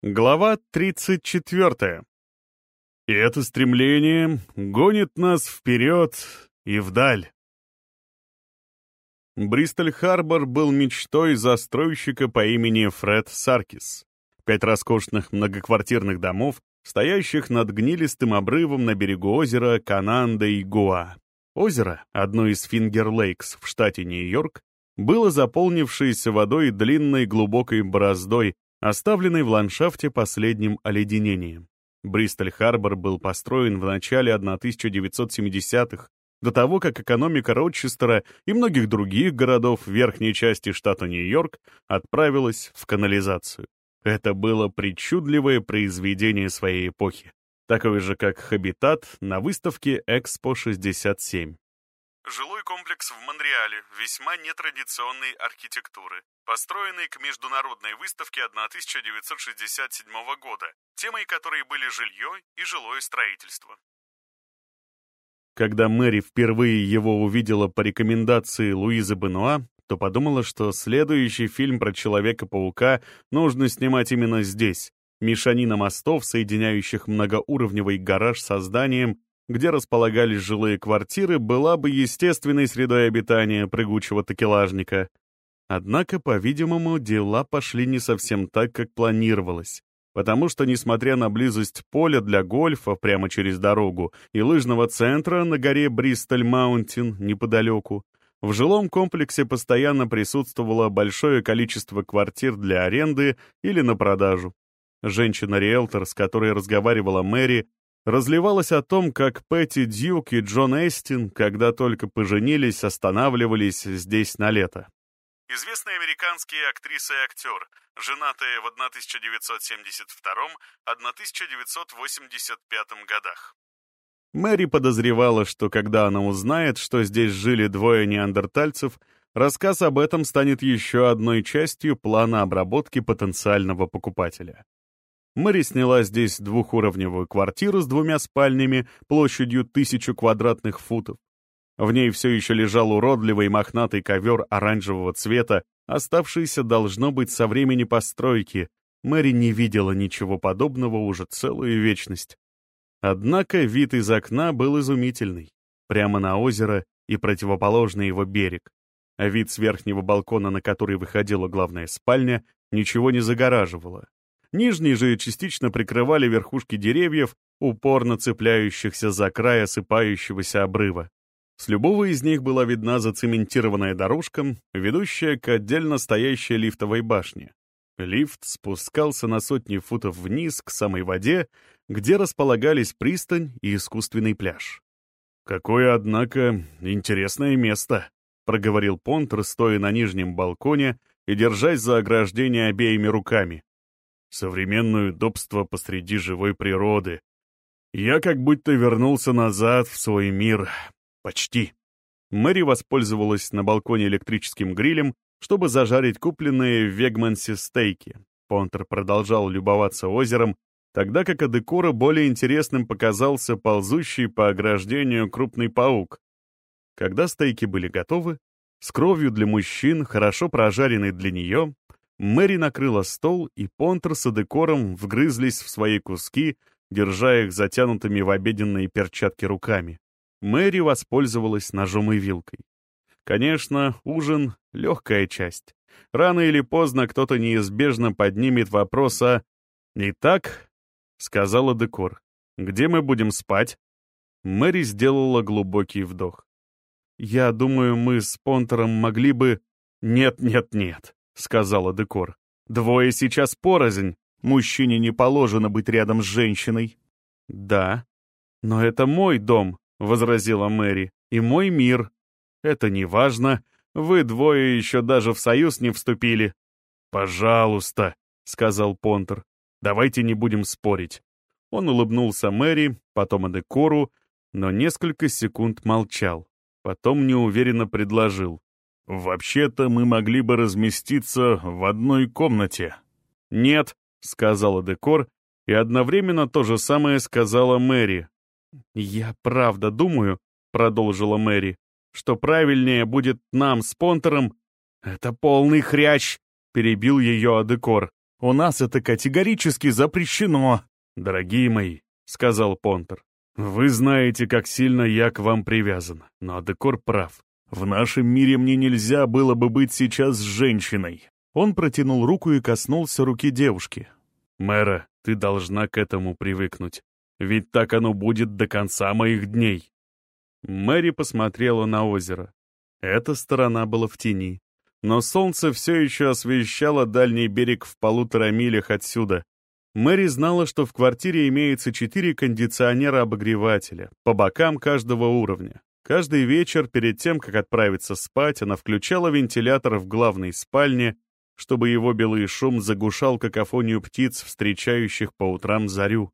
Глава 34. И это стремление гонит нас вперед и вдаль. Бристоль-Харбор был мечтой застройщика по имени Фред Саркис. Пять роскошных многоквартирных домов, стоящих над глинистым обрывом на берегу озера Канандаигуа. Озеро, одно из Фингер-Лейкс в штате Нью-Йорк, было заполнившееся водой длинной глубокой бороздой, оставленной в ландшафте последним оледенением. Бристоль-Харбор был построен в начале 1970-х, до того, как экономика Рочестера и многих других городов верхней части штата Нью-Йорк отправилась в канализацию. Это было причудливое произведение своей эпохи, такое же как «Хабитат» на выставке «Экспо-67». Жилой комплекс в Монреале весьма нетрадиционной архитектуры, построенный к международной выставке 1967 года, темой которой были жилье и жилое строительство. Когда Мэри впервые его увидела по рекомендации Луизы Бенуа, то подумала, что следующий фильм про Человека-паука нужно снимать именно здесь. Мешанина мостов, соединяющих многоуровневый гараж со зданием, где располагались жилые квартиры, была бы естественной средой обитания прыгучего такелажника. Однако, по-видимому, дела пошли не совсем так, как планировалось. Потому что, несмотря на близость поля для гольфа прямо через дорогу и лыжного центра на горе Бристоль-Маунтин неподалеку, в жилом комплексе постоянно присутствовало большое количество квартир для аренды или на продажу. Женщина-риэлтор, с которой разговаривала Мэри, разливалась о том, как Пэтти Дьюк и Джон Эстин, когда только поженились, останавливались здесь на лето. Известные американские актриса и актер, женатые в 1972-1985 годах. Мэри подозревала, что когда она узнает, что здесь жили двое неандертальцев, рассказ об этом станет еще одной частью плана обработки потенциального покупателя. Мэри сняла здесь двухуровневую квартиру с двумя спальнями площадью тысячу квадратных футов. В ней все еще лежал уродливый мохнатый ковер оранжевого цвета, оставшийся должно быть со времени постройки. Мэри не видела ничего подобного уже целую вечность. Однако вид из окна был изумительный. Прямо на озеро и противоположный его берег. А вид с верхнего балкона, на который выходила главная спальня, ничего не загораживало. Нижние же частично прикрывали верхушки деревьев, упорно цепляющихся за край осыпающегося обрыва. С любого из них была видна зацементированная дорожка, ведущая к отдельно стоящей лифтовой башне. Лифт спускался на сотни футов вниз к самой воде, где располагались пристань и искусственный пляж. «Какое, однако, интересное место», — проговорил Понтер, стоя на нижнем балконе и держась за ограждение обеими руками современное удобство посреди живой природы. Я как будто вернулся назад в свой мир. Почти. Мэри воспользовалась на балконе электрическим грилем, чтобы зажарить купленные в Вегмансе стейки. Понтер продолжал любоваться озером, тогда как от декора более интересным показался ползущий по ограждению крупный паук. Когда стейки были готовы, с кровью для мужчин, хорошо прожаренной для нее, Мэри накрыла стол, и Понтер с декором вгрызлись в свои куски, держа их затянутыми в обеденные перчатки руками. Мэри воспользовалась ножом и вилкой. Конечно, ужин — легкая часть. Рано или поздно кто-то неизбежно поднимет вопрос о... «Итак», — сказала Декор, — «где мы будем спать?» Мэри сделала глубокий вдох. «Я думаю, мы с Понтером могли бы...» «Нет, нет, нет», — сказала Декор. «Двое сейчас порознь. Мужчине не положено быть рядом с женщиной». «Да, но это мой дом», — возразила Мэри, — «и мой мир. Это не важно. Вы двое еще даже в союз не вступили». «Пожалуйста», — сказал Понтер, — «давайте не будем спорить». Он улыбнулся Мэри, потом и Декору, но несколько секунд молчал. Потом неуверенно предложил. «Вообще-то мы могли бы разместиться в одной комнате». «Нет», — сказала Декор, и одновременно то же самое сказала Мэри. «Я правда думаю», — продолжила Мэри, «что правильнее будет нам с Понтером...» «Это полный хрящ», — перебил ее Адекор. У нас это категорически запрещено!» «Дорогие мои», — сказал Понтер, — «вы знаете, как сильно я к вам привязан, но Декор прав. В нашем мире мне нельзя было бы быть сейчас с женщиной». Он протянул руку и коснулся руки девушки. «Мэра, ты должна к этому привыкнуть, ведь так оно будет до конца моих дней». Мэри посмотрела на озеро. Эта сторона была в тени, но солнце все еще освещало дальний берег в полутора милях отсюда. Мэри знала, что в квартире имеется четыре кондиционера-обогревателя, по бокам каждого уровня. Каждый вечер, перед тем, как отправиться спать, она включала вентилятор в главной спальне чтобы его белый шум заглушал какофонию птиц, встречающих по утрам зарю.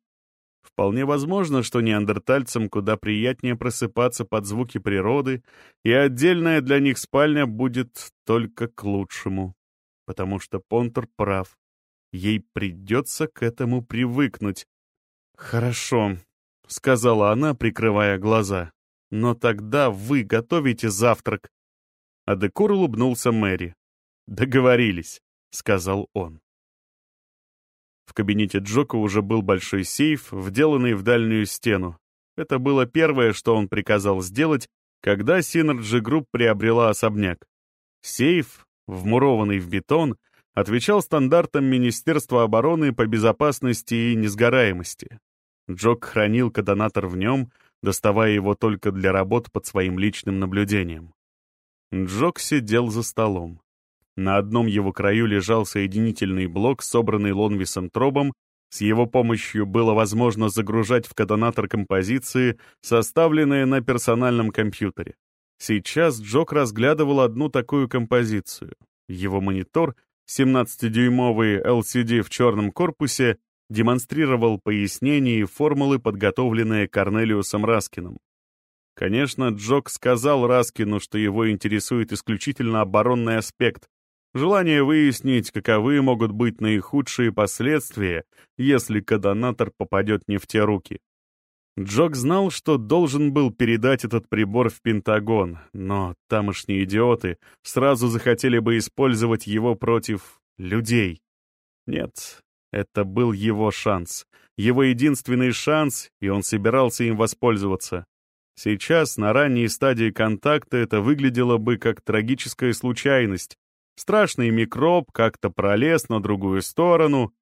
Вполне возможно, что неандертальцам куда приятнее просыпаться под звуки природы, и отдельная для них спальня будет только к лучшему. Потому что Понтер прав. Ей придется к этому привыкнуть. «Хорошо», — сказала она, прикрывая глаза. «Но тогда вы готовите завтрак». Адекор улыбнулся Мэри. «Договорились», — сказал он. В кабинете Джока уже был большой сейф, вделанный в дальнюю стену. Это было первое, что он приказал сделать, когда Synergy Group приобрела особняк. Сейф, вмурованный в бетон, отвечал стандартам Министерства обороны по безопасности и несгораемости. Джок хранил кодонатор в нем, доставая его только для работ под своим личным наблюдением. Джок сидел за столом. На одном его краю лежал соединительный блок, собранный Лонвисом Тробом. С его помощью было возможно загружать в кодонатор композиции, составленные на персональном компьютере. Сейчас Джок разглядывал одну такую композицию. Его монитор, 17-дюймовый LCD в черном корпусе, демонстрировал пояснения и формулы, подготовленные Корнелиусом Раскиным. Конечно, Джок сказал Раскину, что его интересует исключительно оборонный аспект, Желание выяснить, каковы могут быть наихудшие последствия, если кодонатор попадет не в те руки. Джок знал, что должен был передать этот прибор в Пентагон, но тамошние идиоты сразу захотели бы использовать его против людей. Нет, это был его шанс, его единственный шанс, и он собирался им воспользоваться. Сейчас, на ранней стадии контакта, это выглядело бы как трагическая случайность, Страшный микроб как-то пролез на другую сторону.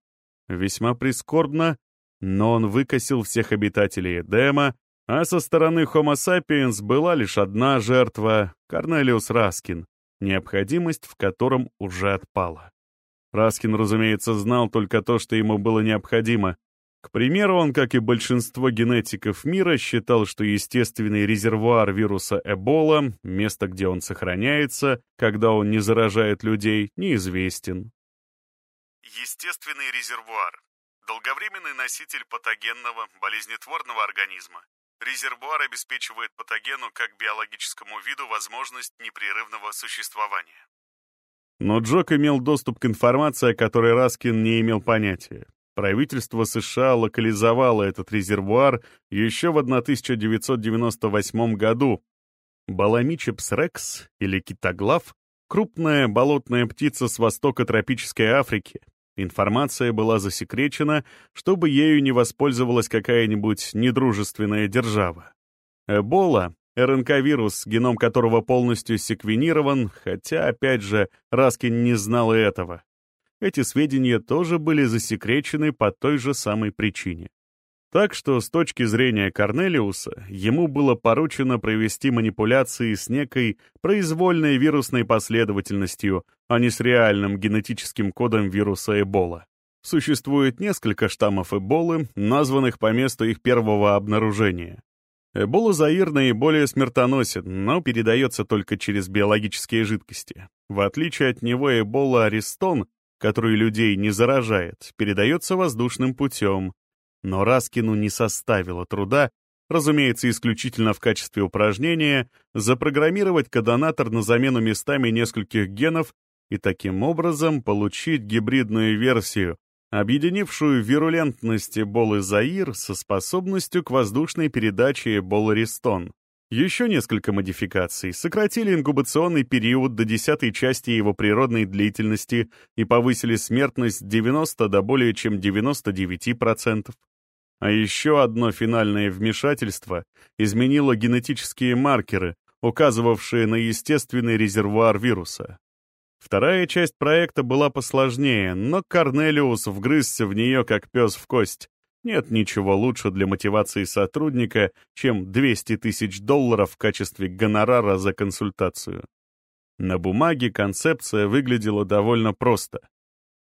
Весьма прискорбно, но он выкосил всех обитателей Эдема, а со стороны Homo sapiens была лишь одна жертва — Корнелиус Раскин, необходимость в котором уже отпала. Раскин, разумеется, знал только то, что ему было необходимо, к примеру, он, как и большинство генетиков мира, считал, что естественный резервуар вируса Эбола, место, где он сохраняется, когда он не заражает людей, неизвестен. Естественный резервуар. Долговременный носитель патогенного, болезнетворного организма. Резервуар обеспечивает патогену как биологическому виду возможность непрерывного существования. Но Джок имел доступ к информации, о которой Раскин не имел понятия. Правительство США локализовало этот резервуар еще в 1998 году. Баламичепс рекс, или китоглав, крупная болотная птица с востока тропической Африки. Информация была засекречена, чтобы ею не воспользовалась какая-нибудь недружественная держава. Эбола — РНК-вирус, геном которого полностью секвенирован, хотя, опять же, Раскин не знал и этого. Эти сведения тоже были засекречены по той же самой причине. Так что с точки зрения Корнелиуса, ему было поручено провести манипуляции с некой произвольной вирусной последовательностью, а не с реальным генетическим кодом вируса Эбола. Существует несколько штаммов Эболы, названных по месту их первого обнаружения. Эбола Заир наиболее смертоносен, но передается только через биологические жидкости. В отличие от него Эбола Аристон который людей не заражает, передается воздушным путем. Но Раскину не составило труда, разумеется, исключительно в качестве упражнения, запрограммировать кодонатор на замену местами нескольких генов и таким образом получить гибридную версию, объединившую вирулентность Эболы Заир со способностью к воздушной передаче Эболы Ристон. Еще несколько модификаций сократили инкубационный период до десятой части его природной длительности и повысили смертность с 90 до более чем 99%. А еще одно финальное вмешательство изменило генетические маркеры, указывавшие на естественный резервуар вируса. Вторая часть проекта была посложнее, но Корнелиус вгрызся в нее как пес в кость. Нет ничего лучше для мотивации сотрудника, чем 200 тысяч долларов в качестве гонорара за консультацию. На бумаге концепция выглядела довольно просто.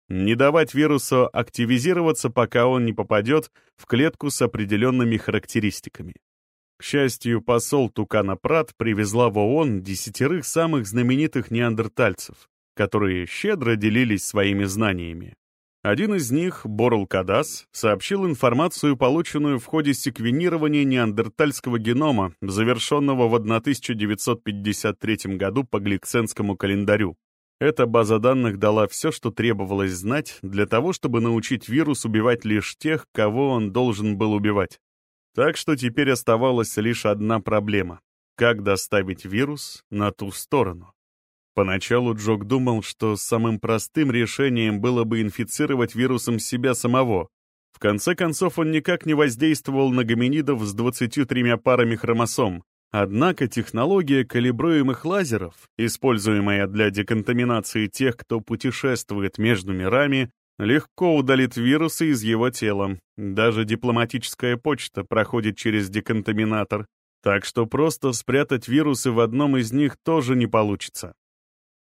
Не давать вирусу активизироваться, пока он не попадет в клетку с определенными характеристиками. К счастью, посол Тукана Прат привезла в ООН десятерых самых знаменитых неандертальцев, которые щедро делились своими знаниями. Один из них, Борл Кадас, сообщил информацию, полученную в ходе секвенирования неандертальского генома, завершенного в 1953 году по гликсенскому календарю. Эта база данных дала все, что требовалось знать для того, чтобы научить вирус убивать лишь тех, кого он должен был убивать. Так что теперь оставалась лишь одна проблема — как доставить вирус на ту сторону. Поначалу Джок думал, что самым простым решением было бы инфицировать вирусом себя самого. В конце концов, он никак не воздействовал на гоминидов с 23 парами хромосом, Однако технология калибруемых лазеров, используемая для деконтаминации тех, кто путешествует между мирами, легко удалит вирусы из его тела. Даже дипломатическая почта проходит через деконтаминатор, так что просто спрятать вирусы в одном из них тоже не получится.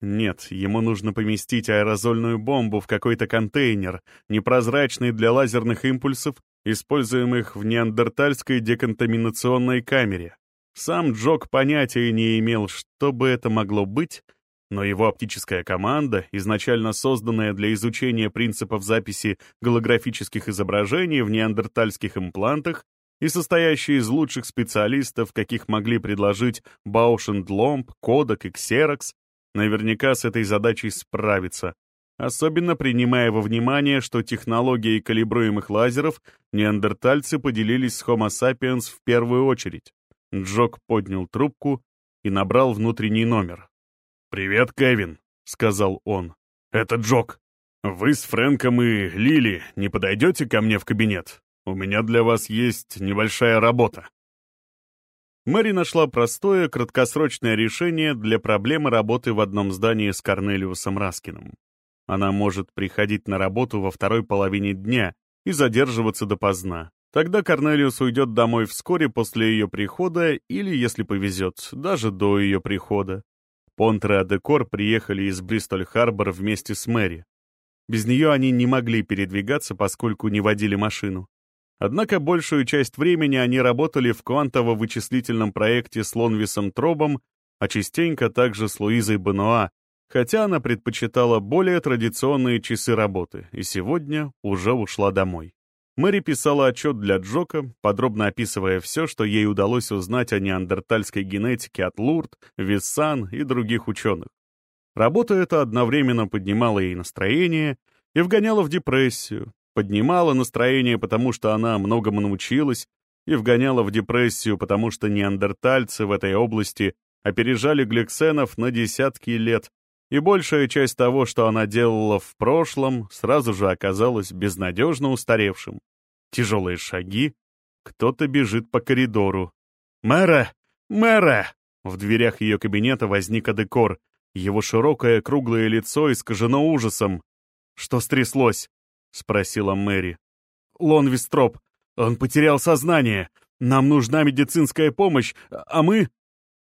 Нет, ему нужно поместить аэрозольную бомбу в какой-то контейнер, непрозрачный для лазерных импульсов, используемых в неандертальской деконтаминационной камере. Сам Джок понятия не имел, что бы это могло быть, но его оптическая команда, изначально созданная для изучения принципов записи голографических изображений в неандертальских имплантах и состоящая из лучших специалистов, каких могли предложить Баушенд Ломб, Кодак и Ксерокс, наверняка с этой задачей справится, особенно принимая во внимание, что технологией калибруемых лазеров неандертальцы поделились с Homo sapiens в первую очередь. Джок поднял трубку и набрал внутренний номер. «Привет, Кевин», — сказал он. «Это Джок. Вы с Фрэнком и Лили не подойдете ко мне в кабинет? У меня для вас есть небольшая работа». Мэри нашла простое, краткосрочное решение для проблемы работы в одном здании с Корнелиусом Раскиным. Она может приходить на работу во второй половине дня и задерживаться допоздна. Тогда Корнелиус уйдет домой вскоре после ее прихода или, если повезет, даже до ее прихода. Понтре и Декор приехали из Бристоль-Харбор вместе с Мэри. Без нее они не могли передвигаться, поскольку не водили машину. Однако большую часть времени они работали в квантово-вычислительном проекте с Лонвисом Тробом, а частенько также с Луизой Бенуа, хотя она предпочитала более традиционные часы работы и сегодня уже ушла домой. Мэри писала отчет для Джока, подробно описывая все, что ей удалось узнать о неандертальской генетике от Лурд, Виссан и других ученых. Работа эта одновременно поднимала ей настроение и вгоняла в депрессию, поднимала настроение, потому что она многому научилась, и вгоняла в депрессию, потому что неандертальцы в этой области опережали гликсенов на десятки лет, и большая часть того, что она делала в прошлом, сразу же оказалась безнадежно устаревшим. Тяжелые шаги, кто-то бежит по коридору. «Мэра! Мэра!» В дверях ее кабинета возник Адекор. Его широкое круглое лицо искажено ужасом. «Что стряслось?» — спросила Мэри. «Лон Вистроп, он потерял сознание. Нам нужна медицинская помощь, а мы...»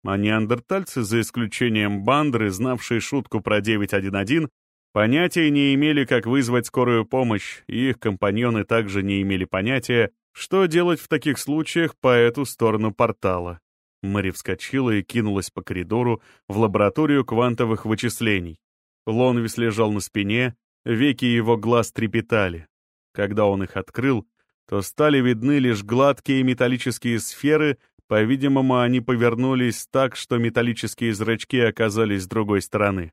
А неандертальцы, за исключением бандры, знавшей шутку про 911, понятия не имели, как вызвать скорую помощь, и их компаньоны также не имели понятия, что делать в таких случаях по эту сторону портала. Мэри вскочила и кинулась по коридору в лабораторию квантовых вычислений. Лонвис лежал на спине, веки его глаз трепетали. Когда он их открыл, то стали видны лишь гладкие металлические сферы, по-видимому, они повернулись так, что металлические зрачки оказались с другой стороны.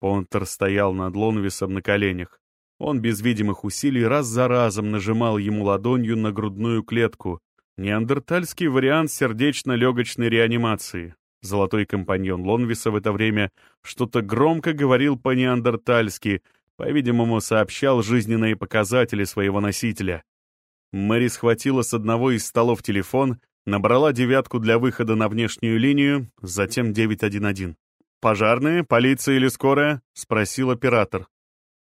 Понтер стоял над Лонвисом на коленях. Он без видимых усилий раз за разом нажимал ему ладонью на грудную клетку, Неандертальский вариант сердечно-легочной реанимации. Золотой компаньон Лонвиса в это время что-то громко говорил по-неандертальски, по-видимому, сообщал жизненные показатели своего носителя. Мэри схватила с одного из столов телефон, набрала девятку для выхода на внешнюю линию, затем 911. «Пожарные? Полиция или скорая?» — спросил оператор.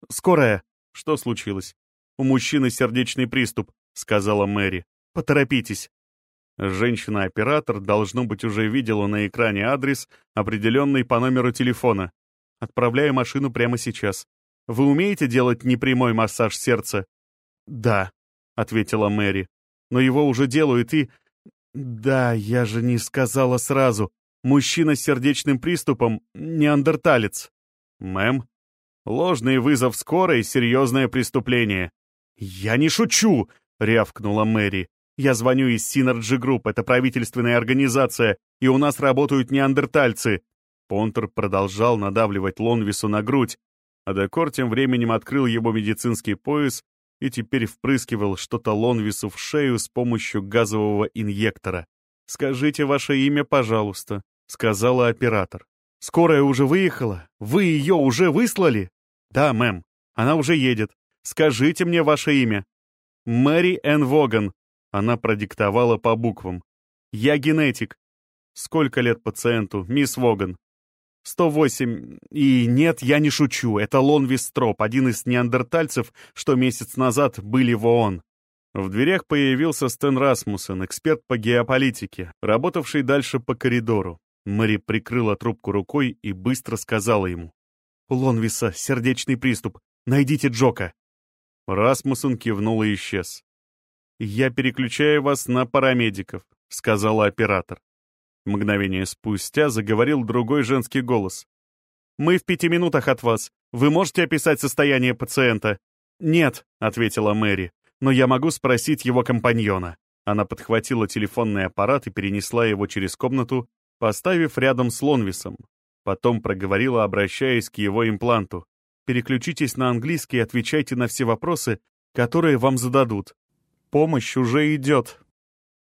«Скорая». «Что случилось?» «У мужчины сердечный приступ», — сказала Мэри. «Поторопитесь». Женщина-оператор, должно быть, уже видела на экране адрес, определенный по номеру телефона. «Отправляю машину прямо сейчас. Вы умеете делать непрямой массаж сердца?» «Да», — ответила Мэри. «Но его уже делают и...» «Да, я же не сказала сразу. Мужчина с сердечным приступом — неандерталец». «Мэм?» «Ложный вызов скорой — серьезное преступление». «Я не шучу!» — рявкнула Мэри. «Я звоню из Synergy Group, это правительственная организация, и у нас работают неандертальцы». Понтер продолжал надавливать Лонвису на грудь, а Декор тем временем открыл его медицинский пояс и теперь впрыскивал что-то Лонвису в шею с помощью газового инъектора. «Скажите ваше имя, пожалуйста», — сказала оператор. «Скорая уже выехала? Вы ее уже выслали?» «Да, мэм. Она уже едет. Скажите мне ваше имя». «Мэри Энн Воган». Она продиктовала по буквам. «Я генетик». «Сколько лет пациенту, мисс Воган?» Сто восемь. И нет, я не шучу. Это Лон Вистроп, один из неандертальцев, что месяц назад были в ООН. В дверях появился Стэн Расмуссен, эксперт по геополитике, работавший дальше по коридору. Мэри прикрыла трубку рукой и быстро сказала ему. «У Лонвиса сердечный приступ. Найдите Джока». Расмуссен кивнул и исчез. «Я переключаю вас на парамедиков», — сказала оператор. Мгновение спустя заговорил другой женский голос. «Мы в пяти минутах от вас. Вы можете описать состояние пациента?» «Нет», — ответила Мэри, «но я могу спросить его компаньона». Она подхватила телефонный аппарат и перенесла его через комнату, поставив рядом с Лонвисом. Потом проговорила, обращаясь к его импланту. «Переключитесь на английский и отвечайте на все вопросы, которые вам зададут. Помощь уже идет».